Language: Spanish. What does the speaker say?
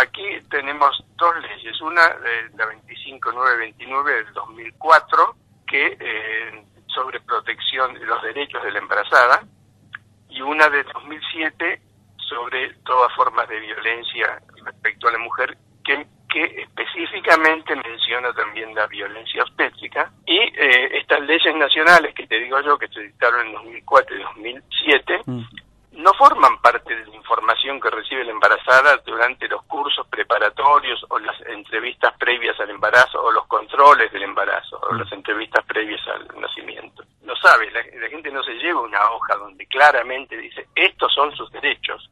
aquí tenemos dos leyes, una de la 25929 del 2004 que eh, sobre protección de los derechos de la embarazada y una de 2007 sobre todas formas de violencia respecto a la mujer que, que específicamente menciona también la violencia obstétrica. Y eh, estas leyes nacionales que te digo yo que se dictaron en 2004 y 2007 no forman información que recibe la embarazada durante los cursos preparatorios o las entrevistas previas al embarazo o los controles del embarazo o las entrevistas previas al nacimiento. No sabe, la, gente no se lleva una hoja donde claramente dice estos son sus derechos